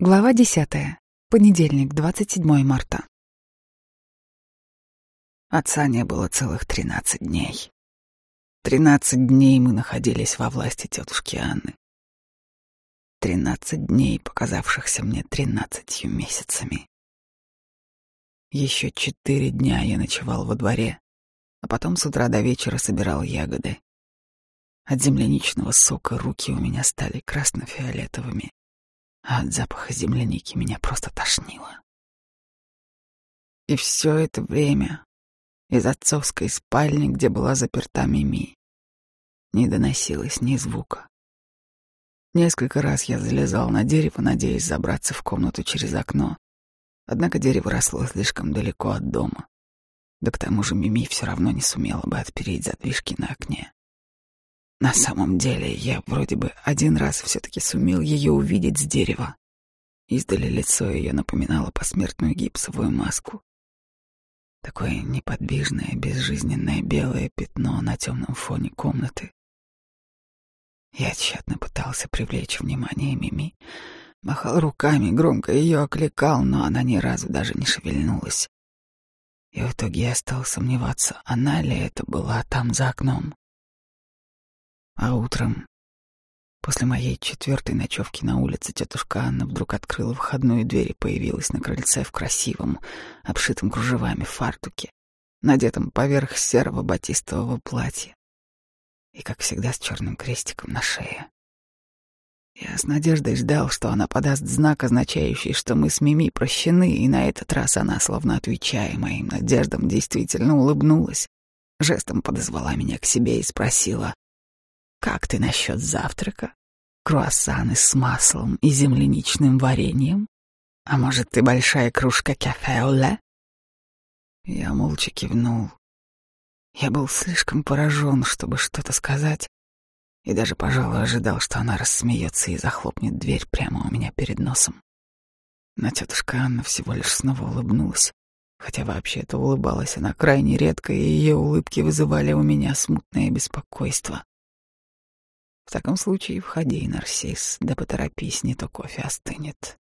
Глава десятая. Понедельник, 27 марта. Отца не было целых тринадцать дней. Тринадцать дней мы находились во власти тетушки Анны. Тринадцать дней, показавшихся мне тринадцатью месяцами. Еще четыре дня я ночевал во дворе, а потом с утра до вечера собирал ягоды. От земляничного сока руки у меня стали красно-фиолетовыми а от запаха земляники меня просто тошнило. И все это время из отцовской спальни, где была заперта Мими, не доносилось ни звука. Несколько раз я залезал на дерево, надеясь забраться в комнату через окно. Однако дерево росло слишком далеко от дома. Да к тому же Мими все равно не сумела бы отпереть задвижки на окне. На самом деле, я вроде бы один раз все-таки сумел ее увидеть с дерева. Издали лицо ее напоминало посмертную гипсовую маску. Такое неподвижное, безжизненное белое пятно на темном фоне комнаты. Я тщетно пытался привлечь внимание Мими, махал руками, громко ее окликал, но она ни разу даже не шевельнулась. И в итоге я стал сомневаться, она ли это была там за окном. А утром, после моей четвертой ночевки на улице, тетушка Анна вдруг открыла входную дверь и появилась на крыльце в красивом, обшитом кружевами фартуке, надетом поверх серого батистового платья и, как всегда, с черным крестиком на шее. Я с надеждой ждал, что она подаст знак, означающий, что мы с Мими прощены, и на этот раз она, словно отвечая моим надеждам, действительно улыбнулась, жестом подозвала меня к себе и спросила, как ты насчет завтрака? Круассаны с маслом и земляничным вареньем? А может, ты большая кружка кафе Я молча кивнул. Я был слишком поражен, чтобы что-то сказать, и даже, пожалуй, ожидал, что она рассмеется и захлопнет дверь прямо у меня перед носом. Но тетушка Анна всего лишь снова улыбнулась, хотя вообще-то улыбалась она крайне редко, и ее улыбки вызывали у меня смутное беспокойство. В таком случае входи, Нарсис, да поторопись, не то кофе остынет.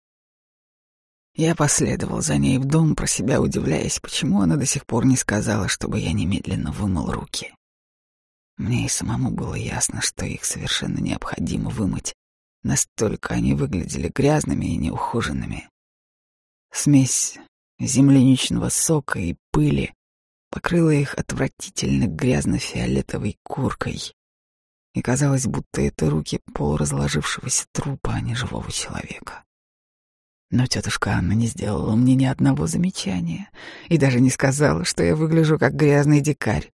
Я последовал за ней в дом, про себя удивляясь, почему она до сих пор не сказала, чтобы я немедленно вымыл руки. Мне и самому было ясно, что их совершенно необходимо вымыть. Настолько они выглядели грязными и неухоженными. Смесь земляничного сока и пыли покрыла их отвратительно грязно-фиолетовой куркой, и казалось, будто это руки полуразложившегося трупа, а не живого человека. Но тетушка Анна не сделала мне ни одного замечания и даже не сказала, что я выгляжу как грязный дикарь,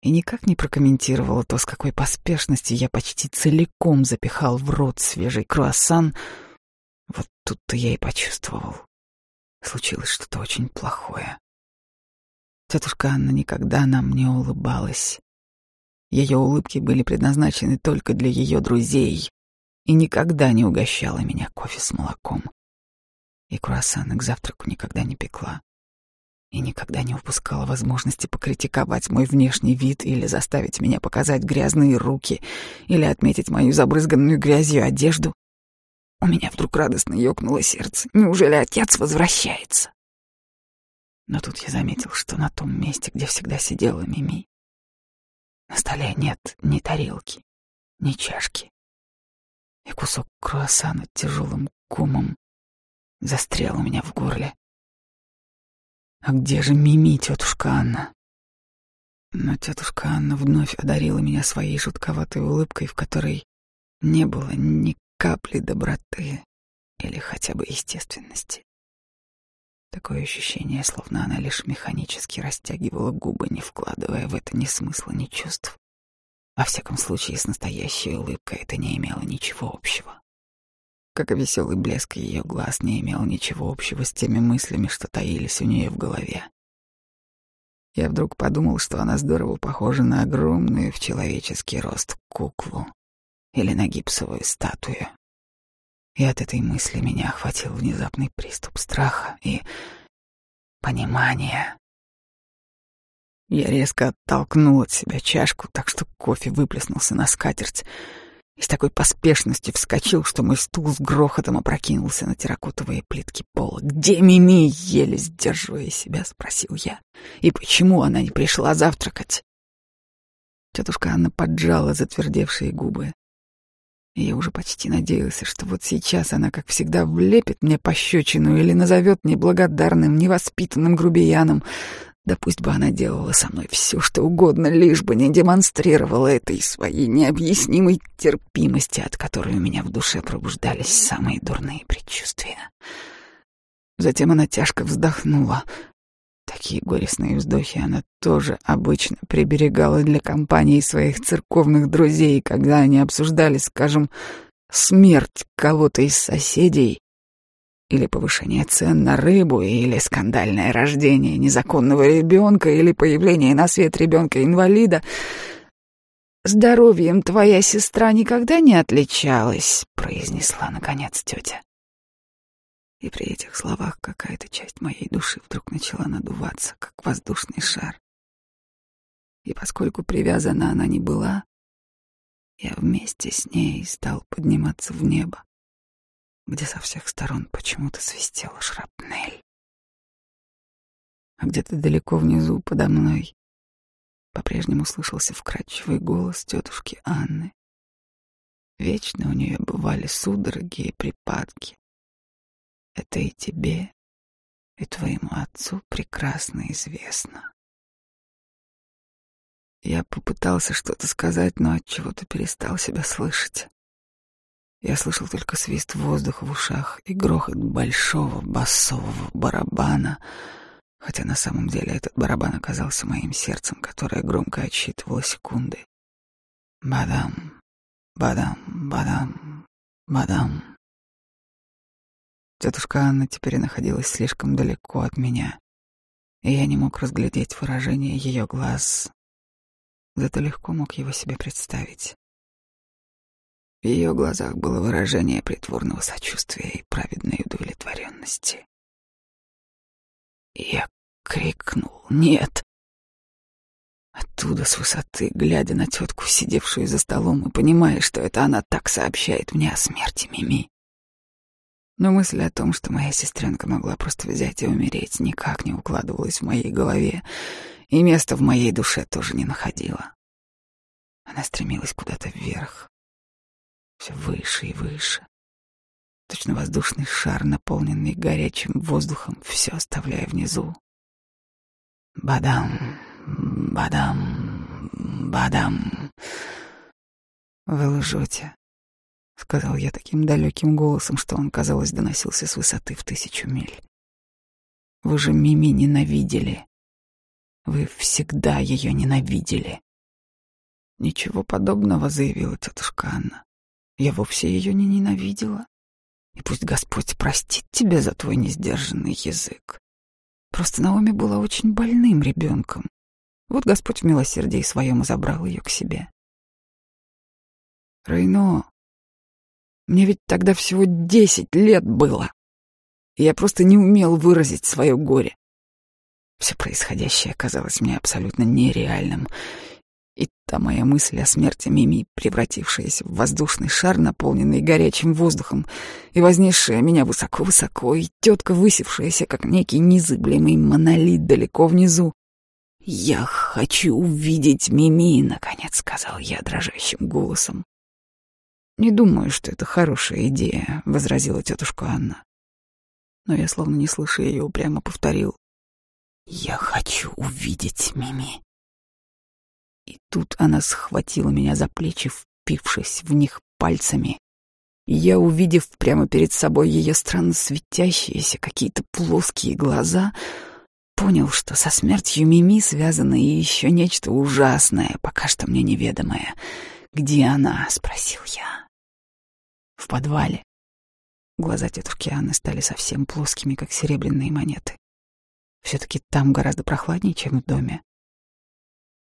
и никак не прокомментировала то, с какой поспешностью я почти целиком запихал в рот свежий круассан. Вот тут-то я и почувствовал. Случилось что-то очень плохое. Тетушка Анна никогда нам не улыбалась. Ее улыбки были предназначены только для ее друзей и никогда не угощала меня кофе с молоком. И круассаны к завтраку никогда не пекла. И никогда не упускала возможности покритиковать мой внешний вид или заставить меня показать грязные руки или отметить мою забрызганную грязью одежду. У меня вдруг радостно ёкнуло сердце. Неужели отец возвращается? Но тут я заметил, что на том месте, где всегда сидела Мими, на столе нет ни тарелки, ни чашки. И кусок круассана тяжелым кумом застрял у меня в горле. А где же Мими, тетушка Анна? Но тетушка Анна вновь одарила меня своей жутковатой улыбкой, в которой не было ни капли доброты или хотя бы естественности. Такое ощущение, словно она лишь механически растягивала губы, не вкладывая в это ни смысла, ни чувств. Во всяком случае, с настоящей улыбкой это не имело ничего общего. Как и веселый блеск ее глаз не имел ничего общего с теми мыслями, что таились у нее в голове. Я вдруг подумал, что она здорово похожа на огромную в человеческий рост куклу или на гипсовую статую, и от этой мысли меня охватил внезапный приступ страха и понимания. Я резко оттолкнул от себя чашку, так что кофе выплеснулся на скатерть, и с такой поспешностью вскочил, что мой стул с грохотом опрокинулся на терракотовые плитки пола. «Где Мими?» — еле сдерживая себя, спросил я. «И почему она не пришла завтракать?» Тетушка Анна поджала затвердевшие губы. И я уже почти надеялся, что вот сейчас она, как всегда, влепит мне пощечину или назовет неблагодарным, невоспитанным грубияном. Да пусть бы она делала со мной все, что угодно, лишь бы не демонстрировала этой своей необъяснимой терпимости, от которой у меня в душе пробуждались самые дурные предчувствия. Затем она тяжко вздохнула. Такие горестные вздохи она тоже обычно приберегала для компании своих церковных друзей, когда они обсуждали, скажем, смерть кого-то из соседей или повышение цен на рыбу, или скандальное рождение незаконного ребенка, или появление на свет ребенка-инвалида. «Здоровьем твоя сестра никогда не отличалась», — произнесла, наконец, тетя. И при этих словах какая-то часть моей души вдруг начала надуваться, как воздушный шар. И поскольку привязана она не была, я вместе с ней стал подниматься в небо где со всех сторон почему-то свистела шрапнель. А где-то далеко внизу, подо мной, по-прежнему слышался вкрадчивый голос тетушки Анны. Вечно у нее бывали судороги и припадки. Это и тебе, и твоему отцу прекрасно известно. Я попытался что-то сказать, но от чего-то перестал себя слышать. Я слышал только свист воздуха в ушах и грохот большого басового барабана, хотя на самом деле этот барабан оказался моим сердцем, которое громко отсчитывало секунды. Бадам, бадам, бадам, бадам. Тетушка Анна теперь находилась слишком далеко от меня, и я не мог разглядеть выражение ее глаз, зато легко мог его себе представить. В ее глазах было выражение притворного сочувствия и праведной удовлетворенности. Я крикнул «Нет!» Оттуда, с высоты, глядя на тетку, сидевшую за столом, и понимая, что это она так сообщает мне о смерти Мими. Но мысль о том, что моя сестренка могла просто взять и умереть, никак не укладывалась в моей голове, и места в моей душе тоже не находила. Она стремилась куда-то вверх, все выше и выше. Точно воздушный шар, наполненный горячим воздухом, все оставляя внизу. Бадам, бадам, бадам. Вы лжете, — сказал я таким далеким голосом, что он, казалось, доносился с высоты в тысячу миль. Вы же Мими ненавидели. Вы всегда ее ненавидели. Ничего подобного, заявила тетушка Анна. Я вовсе ее не ненавидела. И пусть Господь простит тебя за твой несдержанный язык. Просто Наоми была очень больным ребенком. Вот Господь в милосердии своем забрал ее к себе. Рейно, мне ведь тогда всего десять лет было. Я просто не умел выразить свое горе. Все происходящее казалось мне абсолютно нереальным, и та моя мысль о смерти Мими, превратившаяся в воздушный шар, наполненный горячим воздухом, и вознесшая меня высоко-высоко, и тетка, высевшаяся, как некий незыблемый монолит далеко внизу. «Я хочу увидеть Мими», — наконец сказал я дрожащим голосом. «Не думаю, что это хорошая идея», — возразила тетушка Анна. Но я, словно не слыша ее, упрямо повторил. «Я хочу увидеть Мими». И тут она схватила меня за плечи, впившись в них пальцами. И я, увидев прямо перед собой ее странно светящиеся какие-то плоские глаза, понял, что со смертью Мими связано и еще нечто ужасное, пока что мне неведомое. «Где она?» — спросил я. «В подвале». Глаза тетушки Анны стали совсем плоскими, как серебряные монеты. Все-таки там гораздо прохладнее, чем в доме.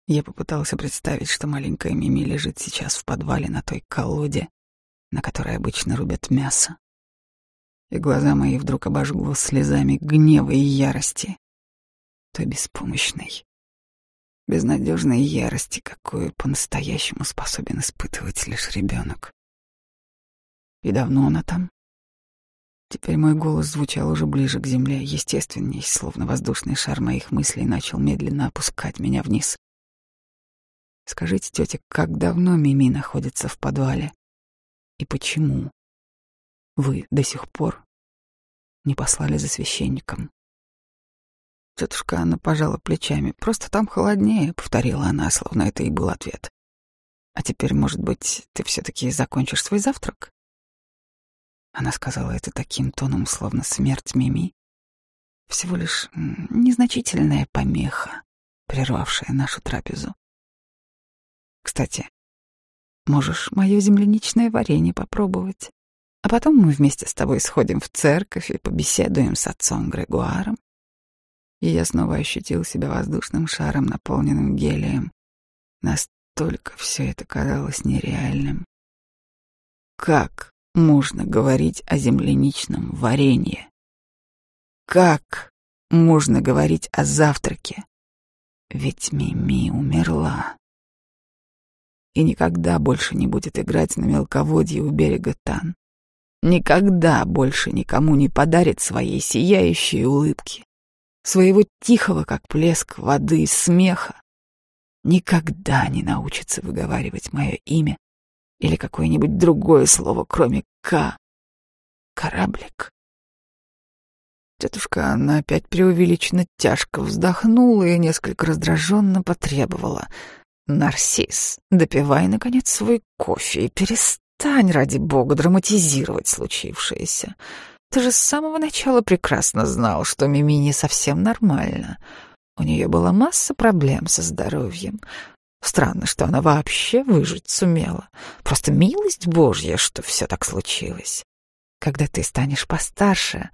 Я попытался представить, что маленькая Мими лежит сейчас в подвале на той колоде, на которой обычно рубят мясо. И глаза мои вдруг обожгло слезами гнева и ярости, той беспомощной, безнадежной ярости, какую по-настоящему способен испытывать лишь ребенок. И давно она там? Теперь мой голос звучал уже ближе к земле, естественней, словно воздушный шар моих мыслей начал медленно опускать меня вниз. Скажите, тетя, как давно Мими находится в подвале? И почему вы до сих пор не послали за священником? Тетушка Анна пожала плечами. «Просто там холоднее», — повторила она, словно это и был ответ. «А теперь, может быть, ты все-таки закончишь свой завтрак?» Она сказала это таким тоном, словно смерть Мими. Всего лишь незначительная помеха, прервавшая нашу трапезу. «Кстати, можешь мое земляничное варенье попробовать, а потом мы вместе с тобой сходим в церковь и побеседуем с отцом Грегуаром и я снова ощутил себя воздушным шаром, наполненным гелием. Настолько все это казалось нереальным. Как можно говорить о земляничном варенье? Как можно говорить о завтраке? Ведь Мими умерла и никогда больше не будет играть на мелководье у берега Тан. Никогда больше никому не подарит своей сияющей улыбки своего тихого, как плеск воды, смеха, никогда не научится выговаривать мое имя или какое-нибудь другое слово, кроме «К». Кораблик. Тетушка Анна опять преувеличенно тяжко вздохнула и несколько раздраженно потребовала. «Нарцисс, допивай, наконец, свой кофе и перестань, ради бога, драматизировать случившееся. Ты же с самого начала прекрасно знал, что Мими не совсем нормально. У нее была масса проблем со здоровьем. Странно, что она вообще выжить сумела. Просто милость Божья, что все так случилось. Когда ты станешь постарше,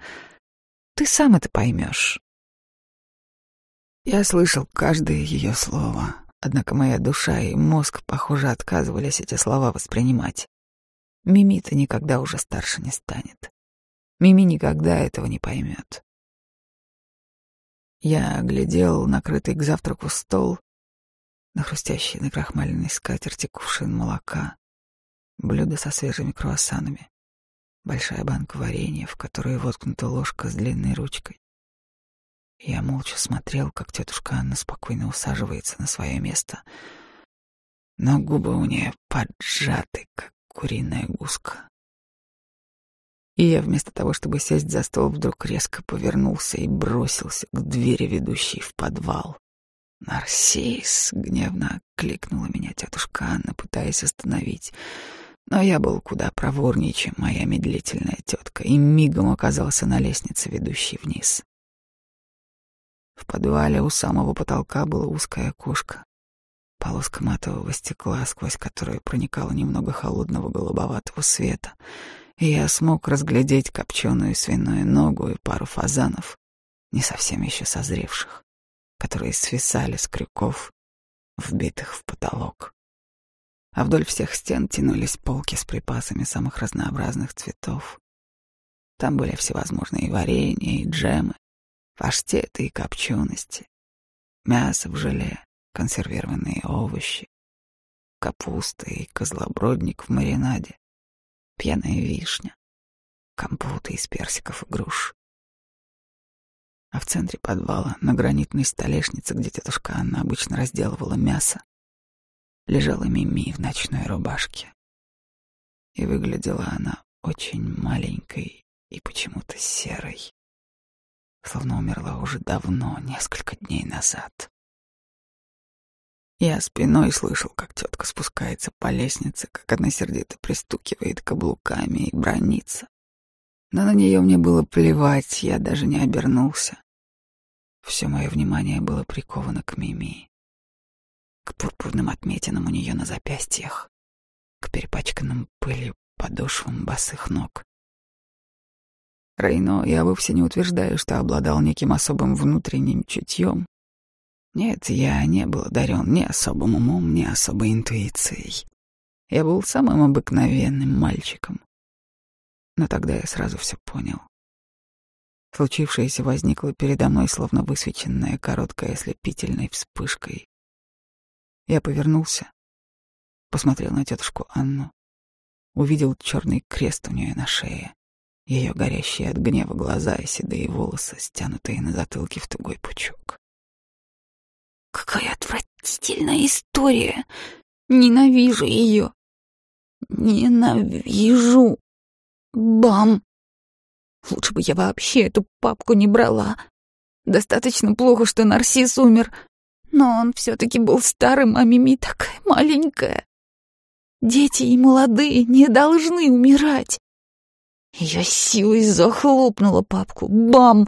ты сам это поймешь. Я слышал каждое ее слово, однако моя душа и мозг, похоже, отказывались эти слова воспринимать. Мими-то никогда уже старше не станет. Мими никогда этого не поймет. Я глядел накрытый к завтраку стол, на хрустящий на крахмаленной скатерти кувшин молока, блюдо со свежими круассанами, большая банка варенья, в которую воткнута ложка с длинной ручкой. Я молча смотрел, как тетушка Анна спокойно усаживается на свое место, но губы у нее поджаты, как куриная гуска. И я вместо того, чтобы сесть за стол, вдруг резко повернулся и бросился к двери, ведущей в подвал. «Нарсис!» — гневно кликнула меня тетушка Анна, пытаясь остановить. Но я был куда проворнее, чем моя медлительная тетка, и мигом оказался на лестнице, ведущей вниз. В подвале у самого потолка было узкое окошко, полоска матового стекла, сквозь которое проникало немного холодного голубоватого света — и я смог разглядеть копченую свиную ногу и пару фазанов, не совсем еще созревших, которые свисали с крюков, вбитых в потолок. А вдоль всех стен тянулись полки с припасами самых разнообразных цветов. Там были всевозможные варенья и джемы, паштеты и копчености, мясо в желе, консервированные овощи, капуста и козлобродник в маринаде, пьяная вишня, компоты из персиков и груш. А в центре подвала, на гранитной столешнице, где тетушка Анна обычно разделывала мясо, лежала Мими в ночной рубашке. И выглядела она очень маленькой и почему-то серой, словно умерла уже давно, несколько дней назад. Я спиной слышал, как тетка спускается по лестнице, как она сердито пристукивает каблуками и бронится. Но на нее мне было плевать, я даже не обернулся. Все мое внимание было приковано к Мими, к пурпурным отметинам у нее на запястьях, к перепачканным пылью подошвам босых ног. Рейно, я вовсе не утверждаю, что обладал неким особым внутренним чутьем, нет, я не был одарен ни особым умом, ни особой интуицией. Я был самым обыкновенным мальчиком. Но тогда я сразу все понял. Случившееся возникло передо мной, словно высвеченная короткой ослепительной вспышкой. Я повернулся, посмотрел на тетушку Анну увидел черный крест у нее на шее, ее горящие от гнева глаза и седые волосы, стянутые на затылке в тугой пучок. Какая отвратительная история! Ненавижу ее! Ненавижу! Бам! Лучше бы я вообще эту папку не брала. Достаточно плохо, что Нарцисс умер, но он все-таки был старым, а Мими такая маленькая. Дети и молодые не должны умирать. Я силой захлопнула папку. Бам!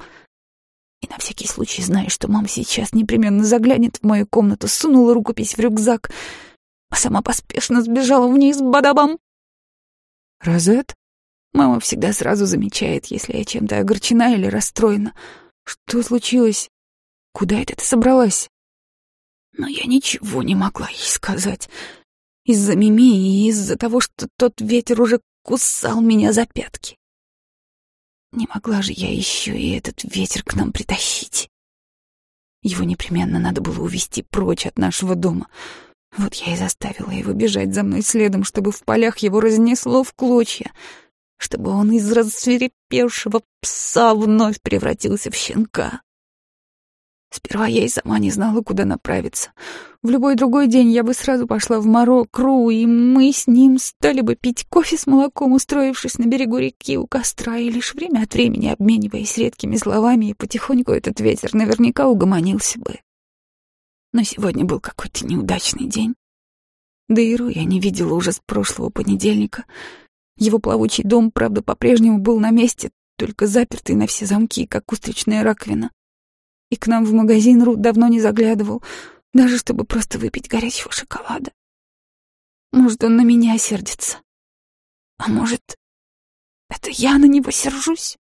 И на всякий случай, зная, что мама сейчас непременно заглянет в мою комнату, сунула рукопись в рюкзак, а сама поспешно сбежала вниз, бадабам. «Розет?» Мама всегда сразу замечает, если я чем-то огорчена или расстроена. Что случилось? Куда это ты собралась? Но я ничего не могла ей сказать. Из-за Мими и из-за того, что тот ветер уже кусал меня за пятки. Не могла же я еще и этот ветер к нам притащить. Его непременно надо было увести прочь от нашего дома. Вот я и заставила его бежать за мной следом, чтобы в полях его разнесло в клочья — чтобы он из рассверепевшего пса вновь превратился в щенка. Сперва я и сама не знала, куда направиться. В любой другой день я бы сразу пошла в Марокру, и мы с ним стали бы пить кофе с молоком, устроившись на берегу реки у костра, и лишь время от времени обмениваясь редкими словами, и потихоньку этот ветер наверняка угомонился бы. Но сегодня был какой-то неудачный день. Да и Ру я не видела уже с прошлого понедельника — его плавучий дом, правда, по-прежнему был на месте, только запертый на все замки, как устричная раковина. И к нам в магазин Рут давно не заглядывал, даже чтобы просто выпить горячего шоколада. Может, он на меня сердится. А может, это я на него сержусь?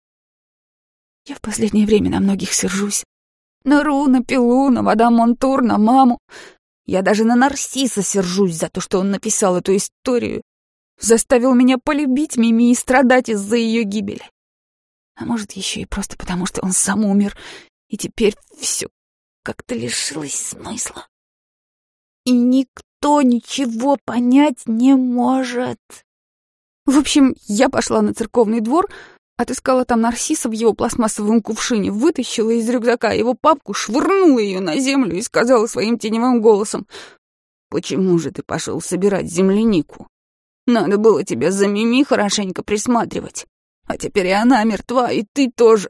Я в последнее время на многих сержусь. На Ру, на Пилу, на Мадам Монтур, на маму. Я даже на Нарсиса сержусь за то, что он написал эту историю Заставил меня полюбить Мими и страдать из-за ее гибели. А может, еще и просто потому, что он сам умер, и теперь все как-то лишилось смысла. И никто ничего понять не может. В общем, я пошла на церковный двор, отыскала там Нарсиса в его пластмассовом кувшине, вытащила из рюкзака его папку, швырнула ее на землю и сказала своим теневым голосом, «Почему же ты пошел собирать землянику?» Надо было тебя за Мими хорошенько присматривать. А теперь и она мертва, и ты тоже.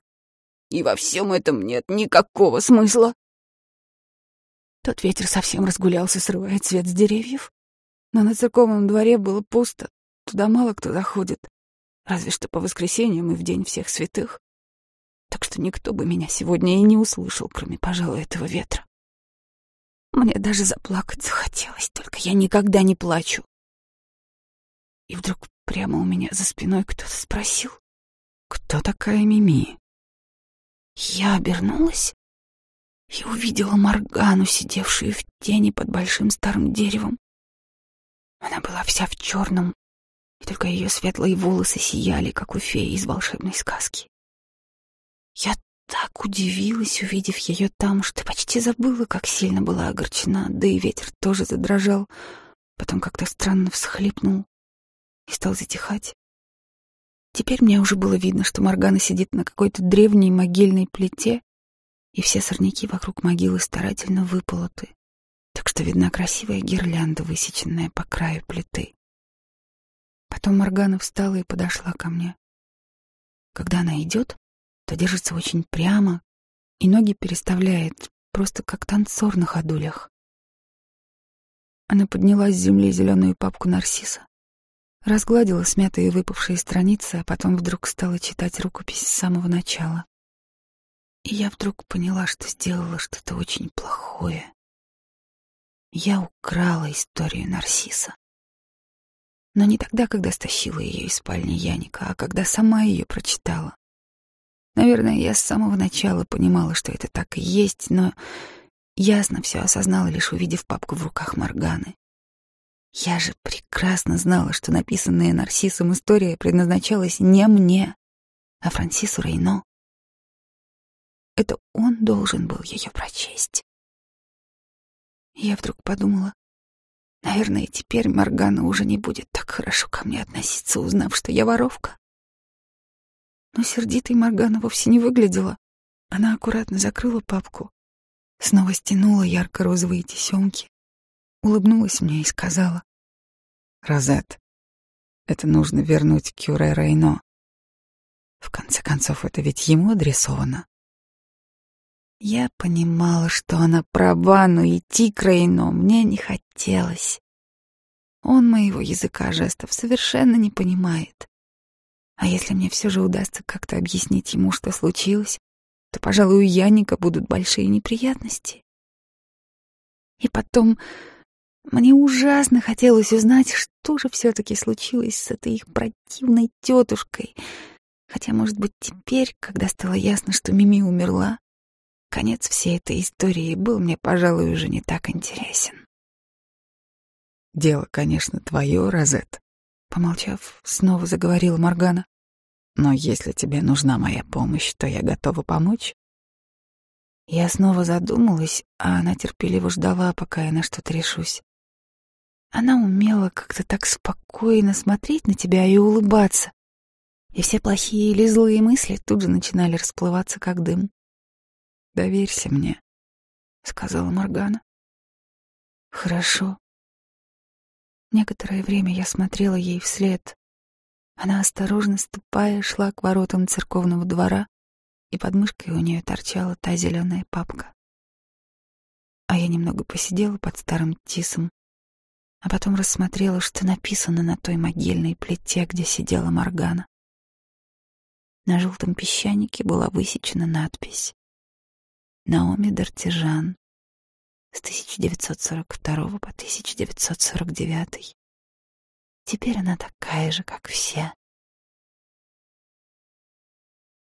И во всем этом нет никакого смысла. Тот ветер совсем разгулялся, срывая цвет с деревьев. Но на церковном дворе было пусто, туда мало кто заходит, разве что по воскресеньям и в день всех святых. Так что никто бы меня сегодня и не услышал, кроме, пожалуй, этого ветра. Мне даже заплакать захотелось, только я никогда не плачу. И вдруг прямо у меня за спиной кто-то спросил, кто такая Мими? Я обернулась и увидела Моргану, сидевшую в тени под большим старым деревом. Она была вся в черном, и только ее светлые волосы сияли, как у феи из волшебной сказки. Я так удивилась, увидев ее там, что почти забыла, как сильно была огорчена, да и ветер тоже задрожал, потом как-то странно всхлипнул и стал затихать. Теперь мне уже было видно, что Моргана сидит на какой-то древней могильной плите, и все сорняки вокруг могилы старательно выполоты, так что видна красивая гирлянда, высеченная по краю плиты. Потом Моргана встала и подошла ко мне. Когда она идет, то держится очень прямо и ноги переставляет, просто как танцор на ходулях. Она подняла с земли зеленую папку нарцисса, Разгладила смятые выпавшие страницы, а потом вдруг стала читать рукопись с самого начала. И я вдруг поняла, что сделала что-то очень плохое. Я украла историю Нарсиса. Но не тогда, когда стащила ее из спальни Яника, а когда сама ее прочитала. Наверное, я с самого начала понимала, что это так и есть, но ясно все осознала, лишь увидев папку в руках Морганы. Я же прекрасно знала, что написанная Нарциссом история предназначалась не мне, а Франсису Рейно. Это он должен был ее прочесть. Я вдруг подумала, Наверное, теперь Моргана уже не будет так хорошо ко мне относиться, узнав, что я воровка. Но сердитой Моргана вовсе не выглядела. Она аккуратно закрыла папку, снова стянула ярко-розовые тесемки, улыбнулась мне и сказала. «Розет, это нужно вернуть Кюре Рейно. В конце концов, это ведь ему адресовано. Я понимала, что она права, но идти к Рейно мне не хотелось. Он моего языка жестов совершенно не понимает. А если мне все же удастся как-то объяснить ему, что случилось, то, пожалуй, у Яника будут большие неприятности. И потом мне ужасно хотелось узнать, что же все-таки случилось с этой их противной тетушкой. Хотя, может быть, теперь, когда стало ясно, что Мими умерла, Конец всей этой истории был мне, пожалуй, уже не так интересен. «Дело, конечно, твое, Розет», — помолчав, снова заговорила Моргана. «Но если тебе нужна моя помощь, то я готова помочь». Я снова задумалась, а она терпеливо ждала, пока я на что-то решусь. Она умела как-то так спокойно смотреть на тебя и улыбаться, и все плохие или злые мысли тут же начинали расплываться, как дым. Доверься мне, сказала Моргана. Хорошо. Некоторое время я смотрела ей вслед. Она осторожно ступая шла к воротам церковного двора, и под мышкой у нее торчала та зеленая папка. А я немного посидела под старым тисом, а потом рассмотрела, что написано на той могильной плите, где сидела Моргана. На желтом песчанике была высечена надпись Наоми Дартижан с 1942 по 1949. Теперь она такая же, как все.